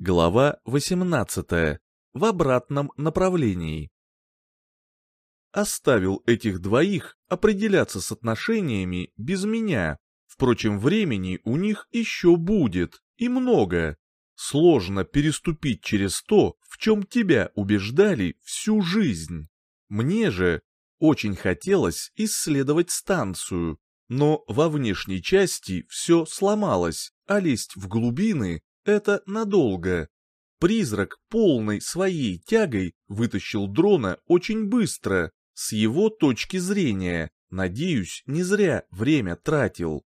Глава 18. В обратном направлении. Оставил этих двоих определяться с отношениями без меня. Впрочем, времени у них еще будет, и много. Сложно переступить через то, в чем тебя убеждали всю жизнь. Мне же очень хотелось исследовать станцию, но во внешней части все сломалось, а лезть в глубины это надолго. Призрак полной своей тягой вытащил дрона очень быстро, с его точки зрения, надеюсь, не зря время тратил.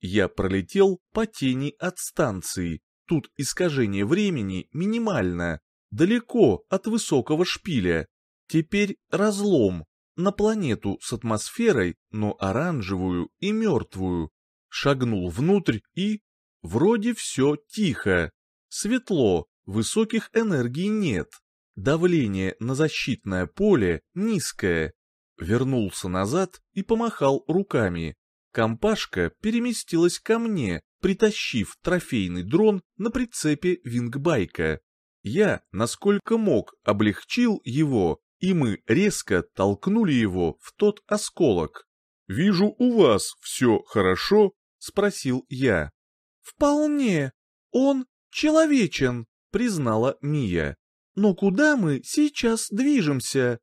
Я пролетел по тени от станции, тут искажение времени минимально, далеко от высокого шпиля. Теперь разлом, на планету с атмосферой, но оранжевую и мертвую. Шагнул внутрь и Вроде все тихо, светло, высоких энергий нет. Давление на защитное поле низкое. Вернулся назад и помахал руками. Компашка переместилась ко мне, притащив трофейный дрон на прицепе вингбайка. Я, насколько мог, облегчил его, и мы резко толкнули его в тот осколок. «Вижу, у вас все хорошо?» — спросил я. «Вполне. Он человечен», — признала Мия. «Но куда мы сейчас движемся?»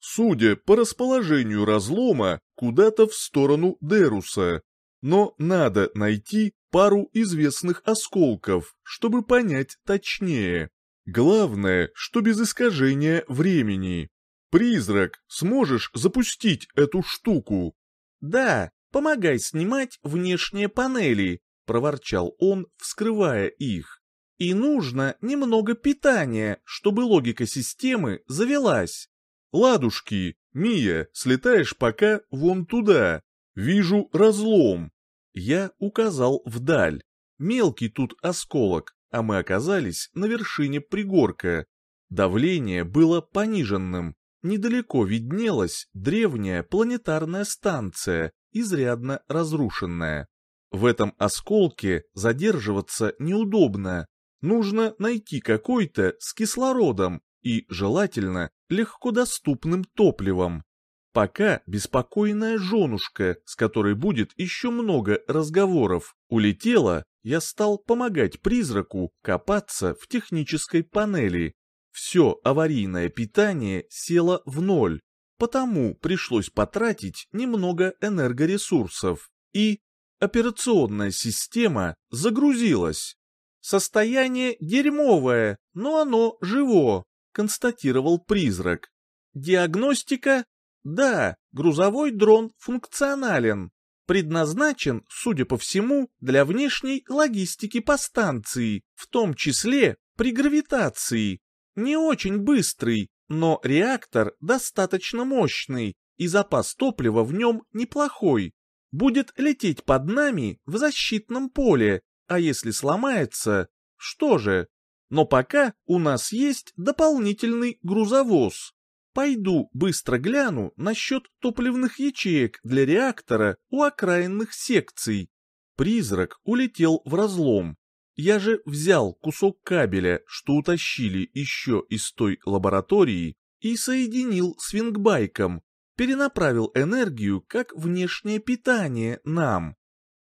«Судя по расположению разлома, куда-то в сторону Деруса. Но надо найти пару известных осколков, чтобы понять точнее. Главное, что без искажения времени. Призрак, сможешь запустить эту штуку?» «Да, помогай снимать внешние панели», — проворчал он, вскрывая их. «И нужно немного питания, чтобы логика системы завелась». «Ладушки, Мия, слетаешь пока вон туда. Вижу разлом». Я указал вдаль. Мелкий тут осколок, а мы оказались на вершине пригорка. Давление было пониженным. Недалеко виднелась древняя планетарная станция, изрядно разрушенная. В этом осколке задерживаться неудобно. Нужно найти какой-то с кислородом и, желательно, легкодоступным топливом. Пока беспокойная женушка, с которой будет еще много разговоров, улетела, я стал помогать призраку копаться в технической панели. Все аварийное питание село в ноль, потому пришлось потратить немного энергоресурсов. И Операционная система загрузилась. Состояние дерьмовое, но оно живо, констатировал призрак. Диагностика? Да, грузовой дрон функционален. Предназначен, судя по всему, для внешней логистики по станции, в том числе при гравитации. Не очень быстрый, но реактор достаточно мощный, и запас топлива в нем неплохой будет лететь под нами в защитном поле, а если сломается, что же? Но пока у нас есть дополнительный грузовоз. Пойду быстро гляну насчет топливных ячеек для реактора у окраинных секций. Призрак улетел в разлом. Я же взял кусок кабеля, что утащили еще из той лаборатории, и соединил с вингбайком, перенаправил энергию как внешнее питание нам.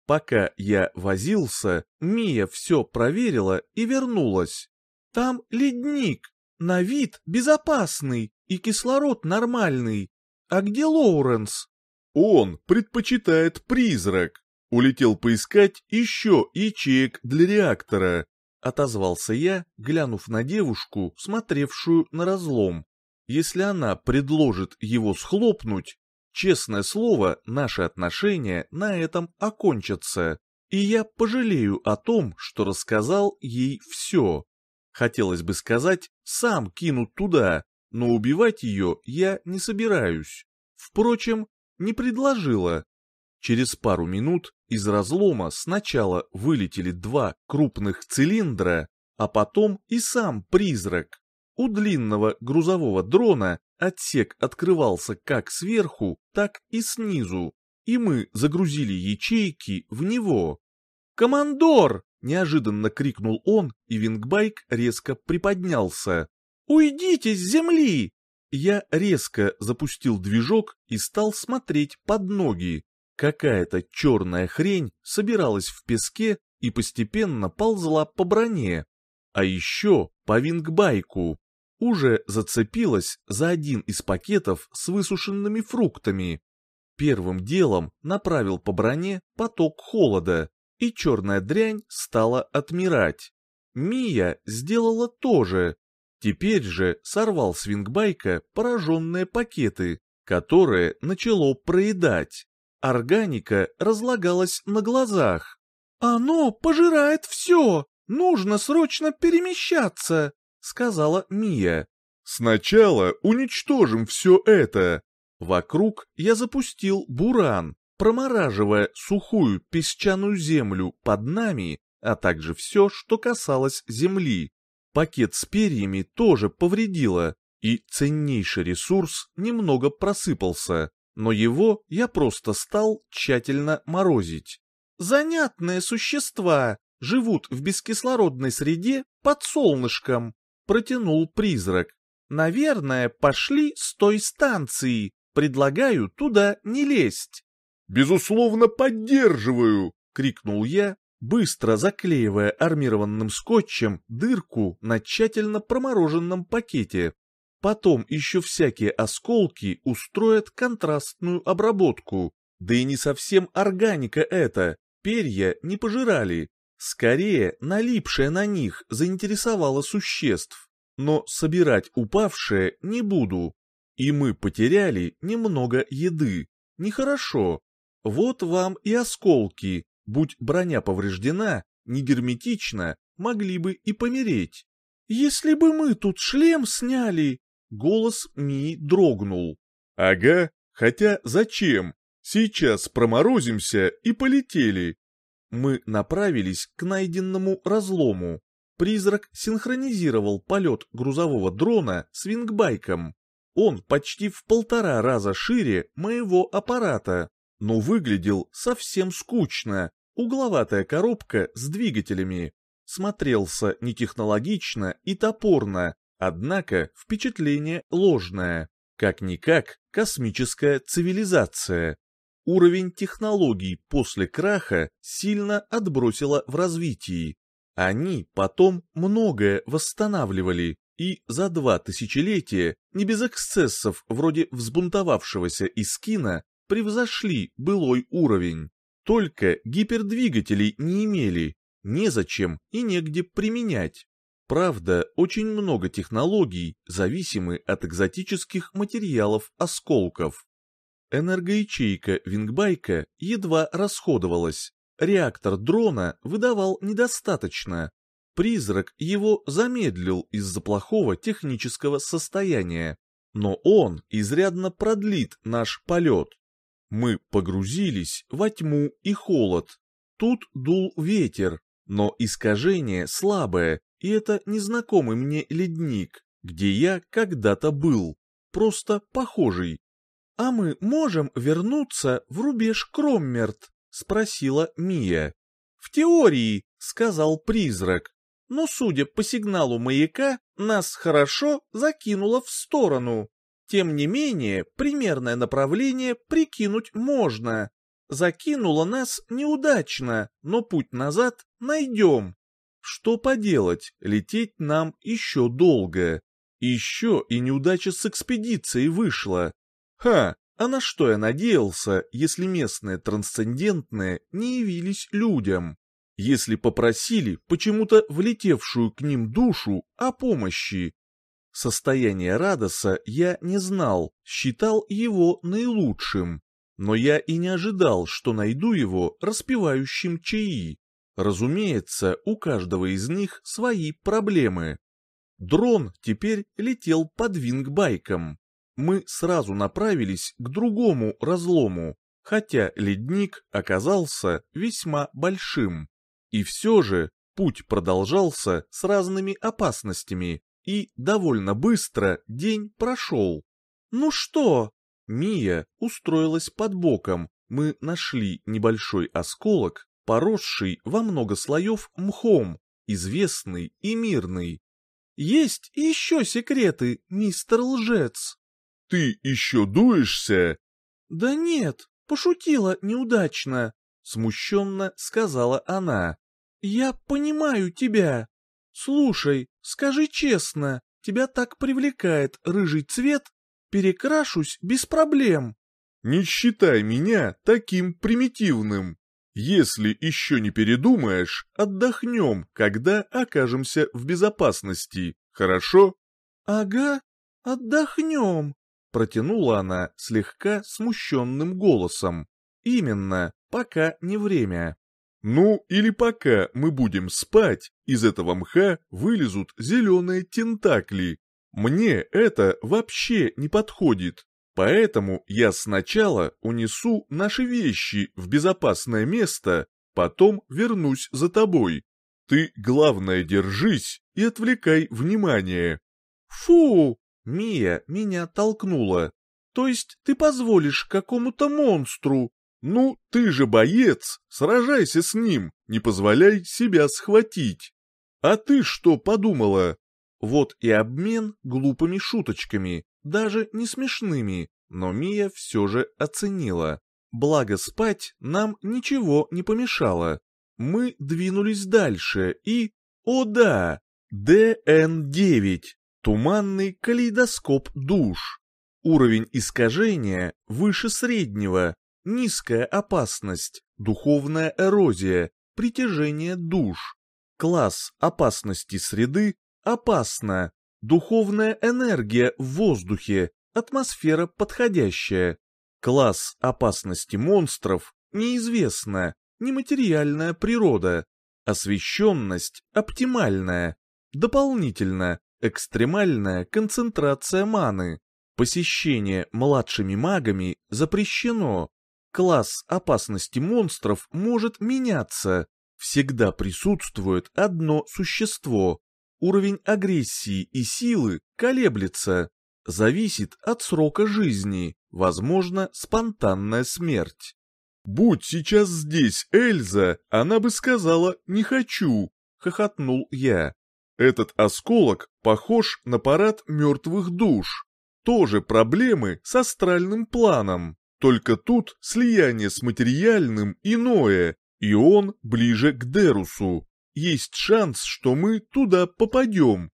Пока я возился, Мия все проверила и вернулась. Там ледник, на вид безопасный и кислород нормальный. А где Лоуренс? Он предпочитает призрак. Улетел поискать еще ячеек для реактора. Отозвался я, глянув на девушку, смотревшую на разлом. Если она предложит его схлопнуть, честное слово, наши отношения на этом окончатся, и я пожалею о том, что рассказал ей все. Хотелось бы сказать, сам кинут туда, но убивать ее я не собираюсь. Впрочем, не предложила. Через пару минут из разлома сначала вылетели два крупных цилиндра, а потом и сам призрак. У длинного грузового дрона отсек открывался как сверху, так и снизу, и мы загрузили ячейки в него. «Командор!» Неожиданно крикнул он, и вингбайк резко приподнялся. «Уйдите с земли!» Я резко запустил движок и стал смотреть под ноги. Какая-то черная хрень собиралась в песке и постепенно ползла по броне. А еще по вингбайку. Уже зацепилась за один из пакетов с высушенными фруктами. Первым делом направил по броне поток холода, и черная дрянь стала отмирать. Мия сделала то же. Теперь же сорвал с вингбайка пораженные пакеты, которые начало проедать. Органика разлагалась на глазах. «Оно пожирает все! Нужно срочно перемещаться!» — сказала Мия. «Сначала уничтожим все это!» Вокруг я запустил буран, промораживая сухую песчаную землю под нами, а также все, что касалось земли. Пакет с перьями тоже повредило, и ценнейший ресурс немного просыпался, но его я просто стал тщательно морозить. Занятные существа живут в бескислородной среде под солнышком, протянул призрак. Наверное, пошли с той станции. Предлагаю туда не лезть. «Безусловно, поддерживаю!» — крикнул я, быстро заклеивая армированным скотчем дырку на тщательно промороженном пакете. Потом еще всякие осколки устроят контрастную обработку. Да и не совсем органика это, перья не пожирали. Скорее, налипшее на них заинтересовало существ. Но собирать упавшее не буду. И мы потеряли немного еды. Нехорошо. Вот вам и осколки, будь броня повреждена, не могли бы и помереть. Если бы мы тут шлем сняли, голос Ми дрогнул. Ага, хотя зачем? Сейчас проморозимся и полетели. Мы направились к найденному разлому. Призрак синхронизировал полет грузового дрона с вингбайком. Он почти в полтора раза шире моего аппарата но выглядел совсем скучно. Угловатая коробка с двигателями. Смотрелся нетехнологично и топорно, однако впечатление ложное. Как-никак космическая цивилизация. Уровень технологий после краха сильно отбросило в развитии. Они потом многое восстанавливали, и за два тысячелетия, не без эксцессов вроде взбунтовавшегося Искина, превзошли былой уровень. Только гипердвигателей не имели, незачем и негде применять. Правда, очень много технологий зависимы от экзотических материалов осколков. Энергоячейка Вингбайка едва расходовалась, реактор дрона выдавал недостаточно. Призрак его замедлил из-за плохого технического состояния, но он изрядно продлит наш полет. Мы погрузились во тьму и холод. Тут дул ветер, но искажение слабое, и это незнакомый мне ледник, где я когда-то был, просто похожий. «А мы можем вернуться в рубеж Кроммерт?» — спросила Мия. «В теории», — сказал призрак. «Но, судя по сигналу маяка, нас хорошо закинуло в сторону. Тем не менее, примерное направление прикинуть можно. Закинуло нас неудачно, но путь назад найдем. Что поделать, лететь нам еще долго. Еще и неудача с экспедицией вышла. Ха, а на что я надеялся, если местные трансцендентные не явились людям? Если попросили почему-то влетевшую к ним душу о помощи, Состояние Радоса я не знал, считал его наилучшим. Но я и не ожидал, что найду его распевающим чаи. Разумеется, у каждого из них свои проблемы. Дрон теперь летел под вингбайком. Мы сразу направились к другому разлому, хотя ледник оказался весьма большим. И все же путь продолжался с разными опасностями, и довольно быстро день прошел. «Ну что?» Мия устроилась под боком, мы нашли небольшой осколок, поросший во много слоев мхом, известный и мирный. Есть еще секреты, мистер лжец. Ты еще дуешься? Да нет, пошутила неудачно, смущенно сказала она. Я понимаю тебя. Слушай, скажи честно, тебя так привлекает рыжий цвет? Перекрашусь без проблем. Не считай меня таким примитивным. Если еще не передумаешь, отдохнем, когда окажемся в безопасности, хорошо? Ага, отдохнем, протянула она слегка смущенным голосом. Именно, пока не время. Ну, или пока мы будем спать, из этого мха вылезут зеленые тентакли. Мне это вообще не подходит. Поэтому я сначала унесу наши вещи в безопасное место, потом вернусь за тобой. Ты, главное, держись и отвлекай внимание. Фу! Мия меня толкнула. То есть ты позволишь какому-то монстру? Ну, ты же боец, сражайся с ним, не позволяй себя схватить. А ты что подумала? Вот и обмен глупыми шуточками даже не смешными, но Мия все же оценила. Благо спать нам ничего не помешало. Мы двинулись дальше и... О да! ДН-9. Туманный калейдоскоп душ. Уровень искажения выше среднего. Низкая опасность, духовная эрозия, притяжение душ. Класс опасности среды опасно, Духовная энергия в воздухе, атмосфера подходящая. Класс опасности монстров неизвестна, нематериальная природа. Освещенность оптимальная. Дополнительно, экстремальная концентрация маны. Посещение младшими магами запрещено. Класс опасности монстров может меняться. Всегда присутствует одно существо, Уровень агрессии и силы колеблется, зависит от срока жизни, возможно, спонтанная смерть. «Будь сейчас здесь Эльза, она бы сказала «не хочу», — хохотнул я. Этот осколок похож на парад мертвых душ. Тоже проблемы с астральным планом, только тут слияние с материальным иное, и он ближе к Дерусу есть шанс, что мы туда попадем.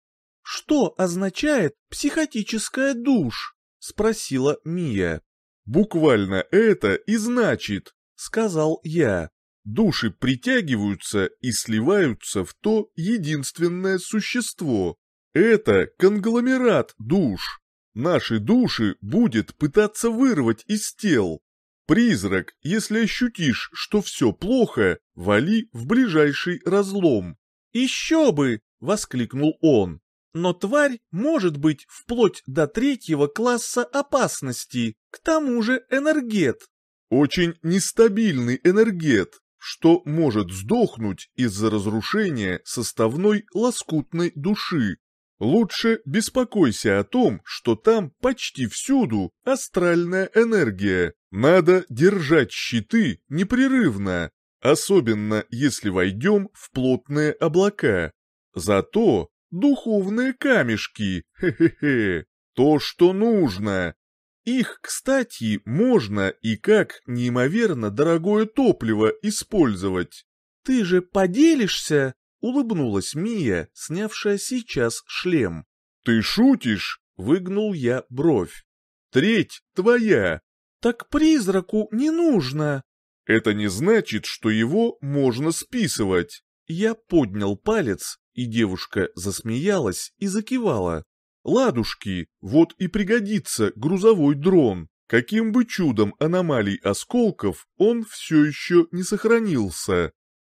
«Что означает психотическая душ?» — спросила Мия. «Буквально это и значит», — сказал я. «Души притягиваются и сливаются в то единственное существо. Это конгломерат душ. Наши души будет пытаться вырвать из тел, Призрак, если ощутишь, что все плохо, вали в ближайший разлом. «Еще бы!» — воскликнул он. «Но тварь может быть вплоть до третьего класса опасности, к тому же энергет». «Очень нестабильный энергет, что может сдохнуть из-за разрушения составной лоскутной души. Лучше беспокойся о том, что там почти всюду астральная энергия. Надо держать щиты непрерывно, особенно если войдем в плотные облака. Зато духовные камешки, хе-хе-хе, то, что нужно. Их, кстати, можно и как неимоверно дорогое топливо использовать. Ты же поделишься? Улыбнулась Мия, снявшая сейчас шлем. «Ты шутишь?» — выгнул я бровь. «Треть твоя!» «Так призраку не нужно!» «Это не значит, что его можно списывать!» Я поднял палец, и девушка засмеялась и закивала. «Ладушки, вот и пригодится грузовой дрон. Каким бы чудом аномалий осколков он все еще не сохранился.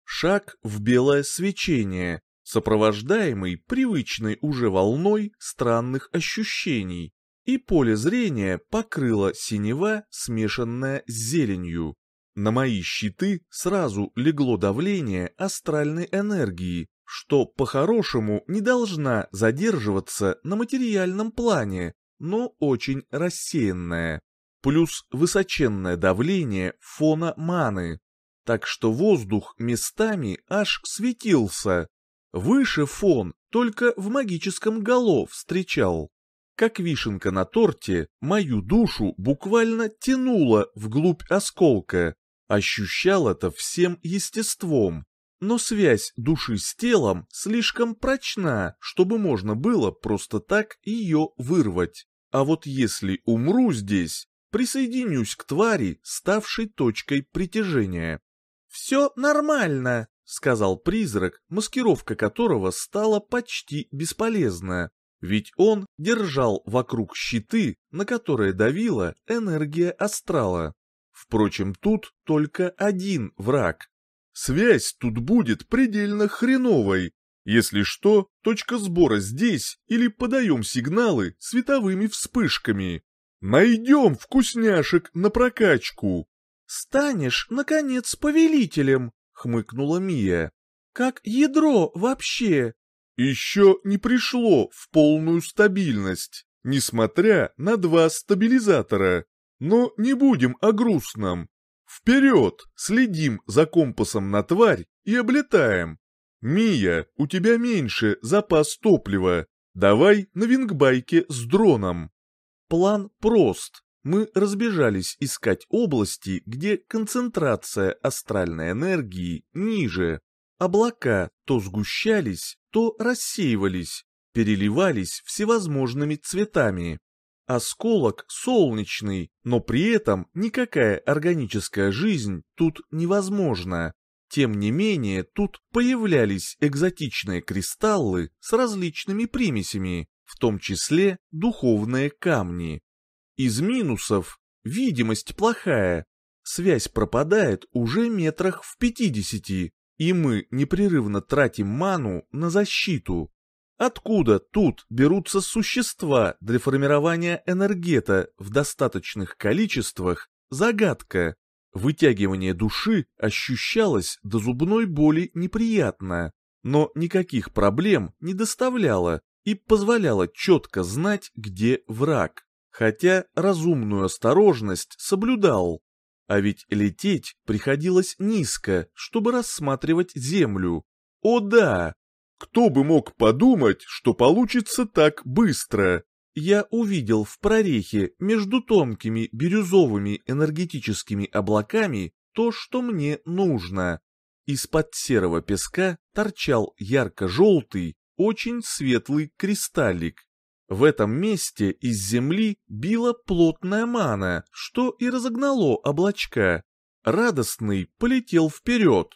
Шаг в белое свечение, сопровождаемый привычной уже волной странных ощущений, и поле зрения покрыло синева, смешанная с зеленью. На мои щиты сразу легло давление астральной энергии, что по-хорошему не должна задерживаться на материальном плане, но очень рассеянное. Плюс высоченное давление фона маны, так что воздух местами аж светился. Выше фон только в магическом голов встречал. Как вишенка на торте, мою душу буквально тянуло вглубь осколка. Ощущал это всем естеством. Но связь души с телом слишком прочна, чтобы можно было просто так ее вырвать. А вот если умру здесь, присоединюсь к твари, ставшей точкой притяжения. «Все нормально», — сказал призрак, маскировка которого стала почти бесполезна, ведь он держал вокруг щиты, на которые давила энергия астрала. Впрочем, тут только один враг. Связь тут будет предельно хреновой. Если что, точка сбора здесь или подаем сигналы световыми вспышками. Найдем вкусняшек на прокачку. «Станешь, наконец, повелителем», — хмыкнула Мия. «Как ядро вообще?» «Еще не пришло в полную стабильность, несмотря на два стабилизатора. Но не будем о грустном. Вперед, следим за компасом на тварь и облетаем. Мия, у тебя меньше запас топлива. Давай на вингбайке с дроном». План прост мы разбежались искать области, где концентрация астральной энергии ниже. Облака то сгущались, то рассеивались, переливались всевозможными цветами. Осколок солнечный, но при этом никакая органическая жизнь тут невозможна. Тем не менее, тут появлялись экзотичные кристаллы с различными примесями, в том числе духовные камни. Из минусов видимость плохая, связь пропадает уже метрах в пятидесяти, и мы непрерывно тратим ману на защиту. Откуда тут берутся существа для формирования энергета в достаточных количествах – загадка. Вытягивание души ощущалось до зубной боли неприятно, но никаких проблем не доставляло и позволяло четко знать, где враг хотя разумную осторожность соблюдал. А ведь лететь приходилось низко, чтобы рассматривать землю. О да! Кто бы мог подумать, что получится так быстро? Я увидел в прорехе между тонкими бирюзовыми энергетическими облаками то, что мне нужно. Из-под серого песка торчал ярко-желтый, очень светлый кристаллик. В этом месте из земли била плотная мана, что и разогнало облачка. Радостный полетел вперед.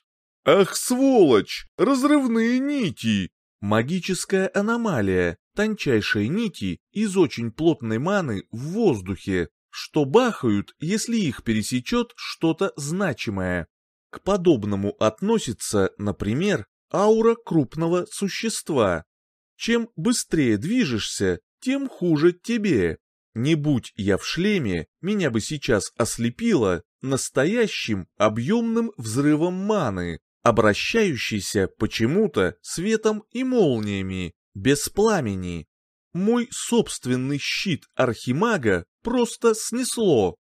«Ах, сволочь! Разрывные нити!» Магическая аномалия, тончайшие нити из очень плотной маны в воздухе, что бахают, если их пересечет что-то значимое. К подобному относится, например, аура крупного существа. Чем быстрее движешься, тем хуже тебе. Не будь я в шлеме, меня бы сейчас ослепило настоящим объемным взрывом маны, обращающийся почему-то светом и молниями, без пламени. Мой собственный щит архимага просто снесло.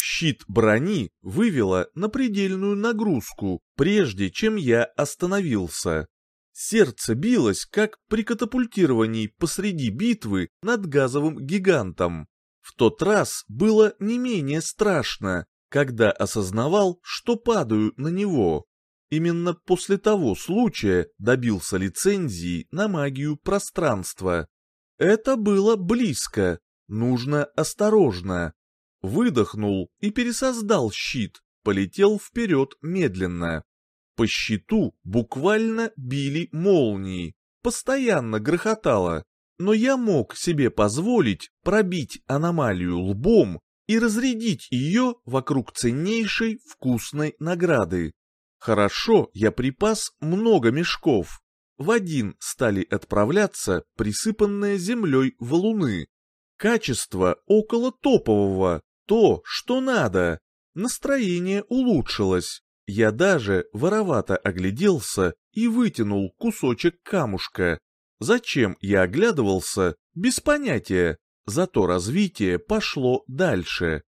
Щит брони вывело на предельную нагрузку, прежде чем я остановился. Сердце билось, как при катапультировании посреди битвы над газовым гигантом. В тот раз было не менее страшно, когда осознавал, что падаю на него. Именно после того случая добился лицензии на магию пространства. Это было близко, нужно осторожно. Выдохнул и пересоздал щит, полетел вперед медленно. По щиту буквально били молнии, постоянно грохотало, но я мог себе позволить пробить аномалию лбом и разрядить ее вокруг ценнейшей вкусной награды. Хорошо, я припас много мешков. В один стали отправляться присыпанные землей валуны. Качество около топового, то, что надо. Настроение улучшилось. Я даже воровато огляделся и вытянул кусочек камушка. Зачем я оглядывался, без понятия, зато развитие пошло дальше.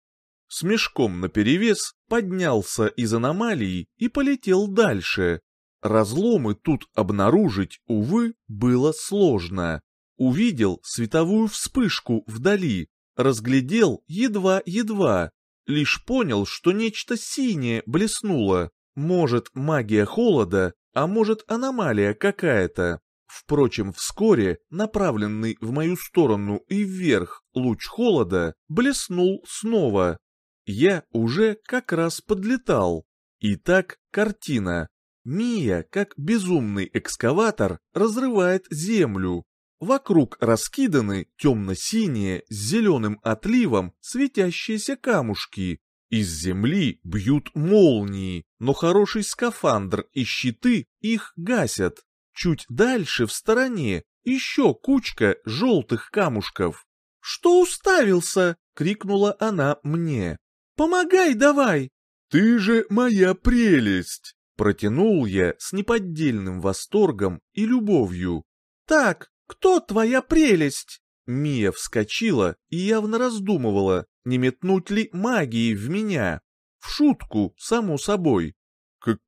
С мешком наперевес поднялся из аномалии и полетел дальше. Разломы тут обнаружить, увы, было сложно. Увидел световую вспышку вдали, разглядел едва-едва, лишь понял, что нечто синее блеснуло. Может, магия холода, а может, аномалия какая-то. Впрочем, вскоре направленный в мою сторону и вверх луч холода блеснул снова. Я уже как раз подлетал. Итак, картина. Мия, как безумный экскаватор, разрывает землю. Вокруг раскиданы темно-синие с зеленым отливом светящиеся камушки. Из земли бьют молнии, но хороший скафандр и щиты их гасят. Чуть дальше, в стороне, еще кучка желтых камушков. «Что уставился?» — крикнула она мне. «Помогай давай!» «Ты же моя прелесть!» Протянул я с неподдельным восторгом и любовью. «Так, кто твоя прелесть?» Мия вскочила и явно раздумывала, не метнуть ли магии в меня. В шутку, само собой.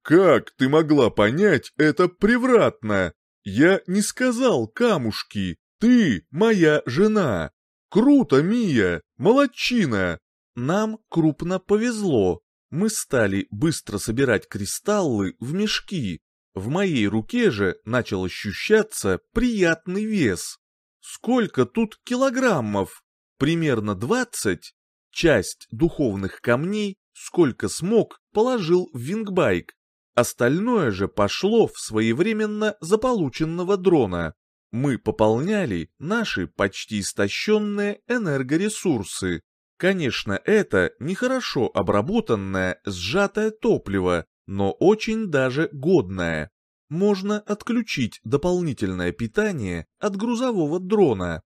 «Как ты могла понять это превратно? Я не сказал камушки, ты моя жена. Круто, Мия, молодчина!» Нам крупно повезло, мы стали быстро собирать кристаллы в мешки. В моей руке же начал ощущаться приятный вес. Сколько тут килограммов? Примерно двадцать. Часть духовных камней, сколько смог, положил в вингбайк. Остальное же пошло в своевременно заполученного дрона. Мы пополняли наши почти истощенные энергоресурсы. Конечно, это нехорошо обработанное сжатое топливо, но очень даже годное. Можно отключить дополнительное питание от грузового дрона.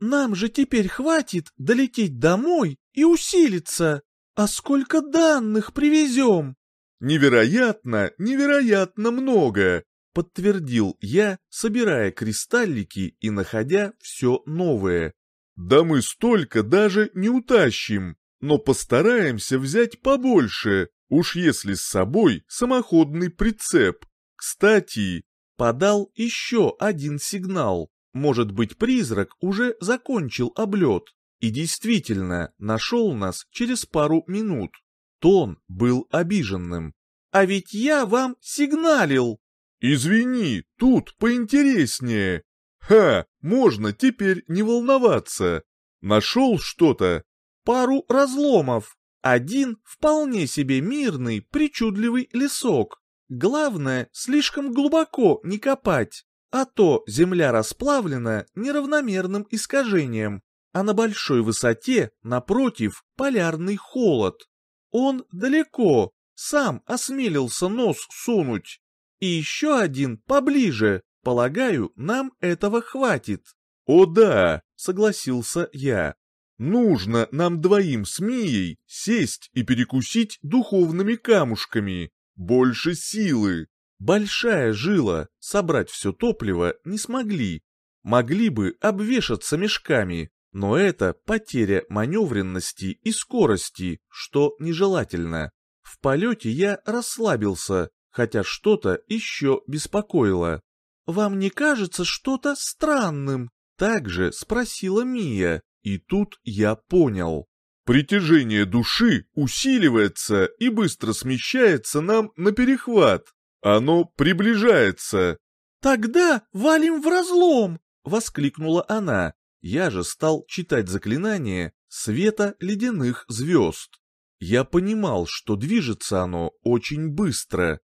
Нам же теперь хватит долететь домой и усилиться. А сколько данных привезем? Невероятно, невероятно много, подтвердил я, собирая кристаллики и находя все новое. Да мы столько даже не утащим, но постараемся взять побольше, уж если с собой самоходный прицеп. Кстати, подал еще один сигнал. Может быть, призрак уже закончил облет и действительно нашел нас через пару минут. Тон был обиженным. «А ведь я вам сигналил!» «Извини, тут поинтереснее!» Ха, можно теперь не волноваться. Нашел что-то? Пару разломов. Один вполне себе мирный, причудливый лесок. Главное, слишком глубоко не копать, а то земля расплавлена неравномерным искажением, а на большой высоте, напротив, полярный холод. Он далеко, сам осмелился нос сунуть. И еще один поближе, Полагаю, нам этого хватит. О да, согласился я. Нужно нам двоим с Мией сесть и перекусить духовными камушками. Больше силы. Большая жила, собрать все топливо не смогли. Могли бы обвешаться мешками, но это потеря маневренности и скорости, что нежелательно. В полете я расслабился, хотя что-то еще беспокоило. «Вам не кажется что-то странным?» Также спросила Мия, и тут я понял. Притяжение души усиливается и быстро смещается нам на перехват. Оно приближается. «Тогда валим в разлом!» — воскликнула она. Я же стал читать заклинание света ледяных звезд. Я понимал, что движется оно очень быстро,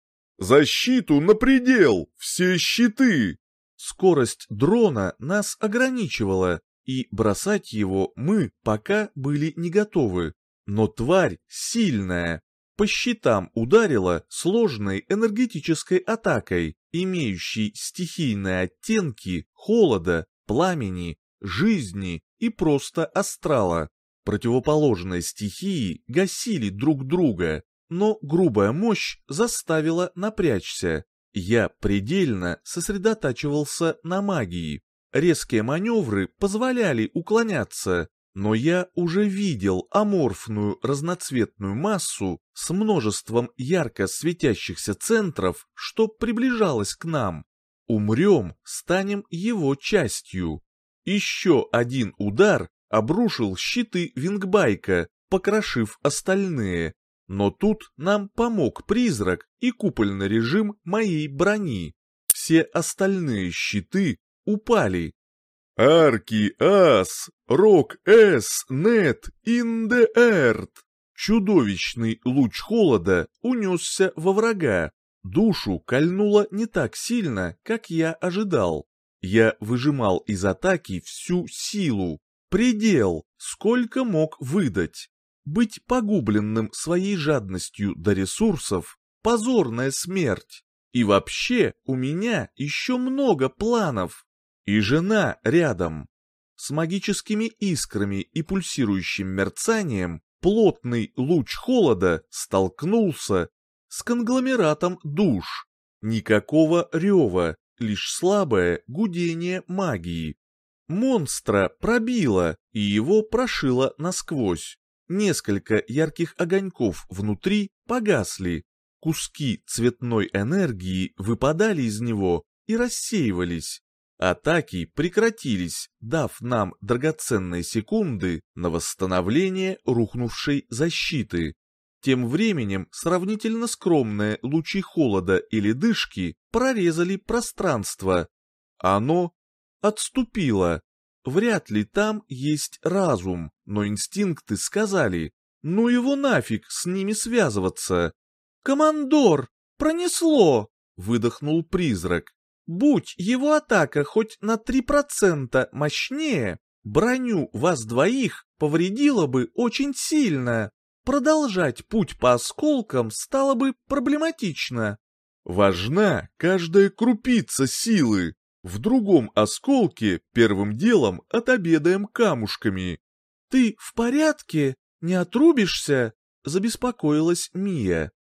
Защиту на предел! Все щиты!» Скорость дрона нас ограничивала, и бросать его мы пока были не готовы. Но тварь сильная. По щитам ударила сложной энергетической атакой, имеющей стихийные оттенки холода, пламени, жизни и просто астрала. Противоположные стихии гасили друг друга, но грубая мощь заставила напрячься. Я предельно сосредотачивался на магии. Резкие маневры позволяли уклоняться, Но я уже видел аморфную разноцветную массу с множеством ярко светящихся центров, что приближалась к нам. Умрем, станем его частью. Еще один удар обрушил щиты вингбайка, покрошив остальные. Но тут нам помог призрак и купольный режим моей брони. Все остальные щиты упали. «Арки ас, рок эс, нет, ин де эрт!» Чудовищный луч холода унесся во врага. Душу кольнуло не так сильно, как я ожидал. Я выжимал из атаки всю силу, предел, сколько мог выдать. Быть погубленным своей жадностью до ресурсов – позорная смерть. И вообще у меня еще много планов. И жена рядом. С магическими искрами и пульсирующим мерцанием плотный луч холода столкнулся с конгломератом душ. Никакого рева, лишь слабое гудение магии. Монстра пробило, и его прошило насквозь. Несколько ярких огоньков внутри погасли. Куски цветной энергии выпадали из него и рассеивались. Атаки прекратились, дав нам драгоценные секунды на восстановление рухнувшей защиты. Тем временем сравнительно скромные лучи холода или дышки прорезали пространство. Оно отступило, Вряд ли там есть разум, но инстинкты сказали, ну его нафиг с ними связываться. «Командор, пронесло!» — выдохнул призрак. «Будь его атака хоть на три процента мощнее, броню вас двоих повредила бы очень сильно. Продолжать путь по осколкам стало бы проблематично». «Важна каждая крупица силы», в другом осколке первым делом отобедаем камушками. «Ты в порядке? Не отрубишься?» — забеспокоилась Мия.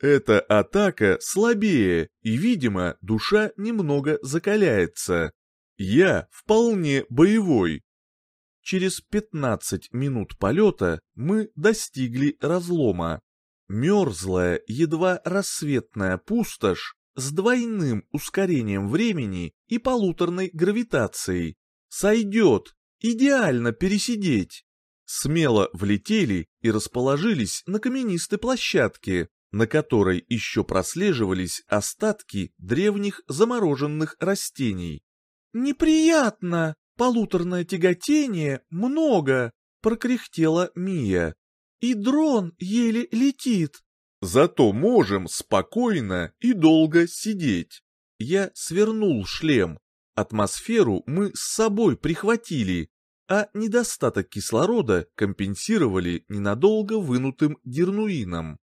Эта атака слабее, и, видимо, душа немного закаляется. Я вполне боевой. Через 15 минут полета мы достигли разлома. Мерзлая, едва рассветная пустошь с двойным ускорением времени и полуторной гравитацией. Сойдет, идеально пересидеть. Смело влетели и расположились на каменистой площадке, на которой еще прослеживались остатки древних замороженных растений. «Неприятно! Полуторное тяготение много!» — прокряхтела Мия. «И дрон еле летит!» Зато можем спокойно и долго сидеть. Я свернул шлем. Атмосферу мы с собой прихватили, а недостаток кислорода компенсировали ненадолго вынутым дернуином.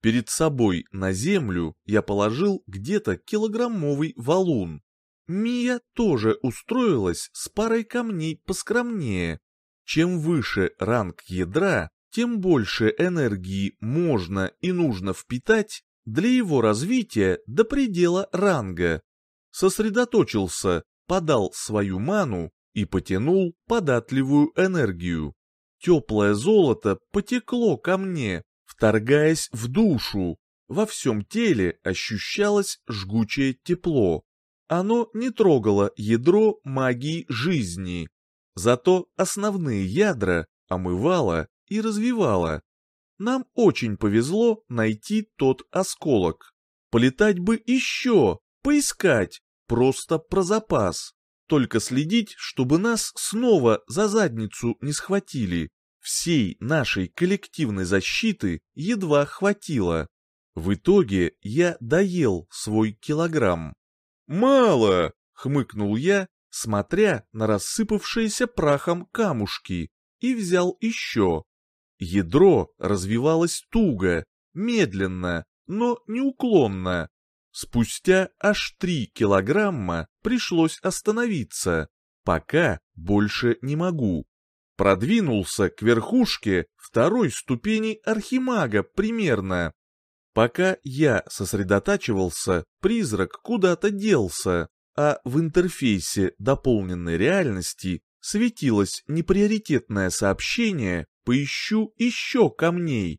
Перед собой на землю я положил где-то килограммовый валун. Мия тоже устроилась с парой камней поскромнее. Чем выше ранг ядра, тем больше энергии можно и нужно впитать для его развития до предела ранга. Сосредоточился, подал свою ману и потянул податливую энергию. Теплое золото потекло ко мне, вторгаясь в душу. Во всем теле ощущалось жгучее тепло. Оно не трогало ядро магии жизни. Зато основные ядра омывало и развивала. Нам очень повезло найти тот осколок. Полетать бы еще, поискать, просто про запас. Только следить, чтобы нас снова за задницу не схватили. Всей нашей коллективной защиты едва хватило. В итоге я доел свой килограмм. «Мало!» — хмыкнул я, смотря на рассыпавшиеся прахом камушки, и взял еще. Ядро развивалось туго, медленно, но неуклонно. Спустя аж три килограмма пришлось остановиться, пока больше не могу. Продвинулся к верхушке второй ступени архимага примерно. Пока я сосредотачивался, призрак куда-то делся, а в интерфейсе дополненной реальности светилось неприоритетное сообщение «Поищу еще камней».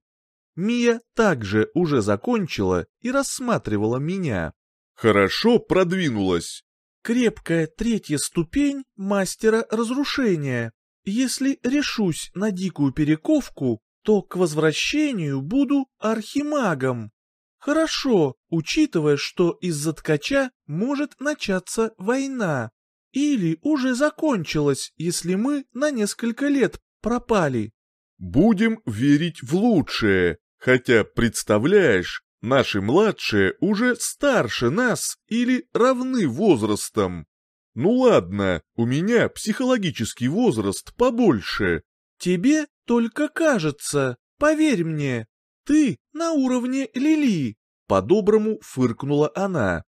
Мия также уже закончила и рассматривала меня. «Хорошо продвинулась». «Крепкая третья ступень мастера разрушения. Если решусь на дикую перековку, то к возвращению буду архимагом. Хорошо, учитывая, что из-за ткача может начаться война. Или уже закончилась, если мы на несколько лет пропали. Будем верить в лучшее, хотя, представляешь, наши младшие уже старше нас или равны возрастом. Ну ладно, у меня психологический возраст побольше. Тебе только кажется, поверь мне, ты на уровне Лили. По-доброму фыркнула она.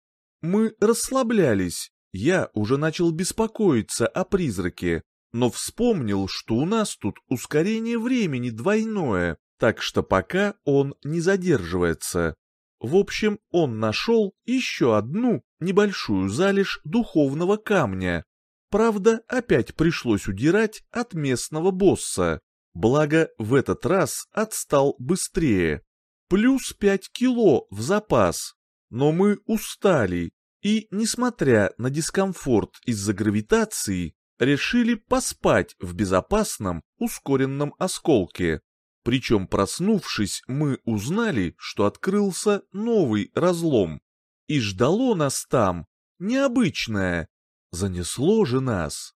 Мы расслаблялись, я уже начал беспокоиться о призраке, но вспомнил, что у нас тут ускорение времени двойное, так что пока он не задерживается. В общем, он нашел еще одну небольшую залежь духовного камня. Правда, опять пришлось удирать от местного босса. Благо, в этот раз отстал быстрее. Плюс пять кило в запас. Но мы устали, и, несмотря на дискомфорт из-за гравитации, решили поспать в безопасном ускоренном осколке. Причем, проснувшись, мы узнали, что открылся новый разлом. И ждало нас там необычное. Занесло же нас.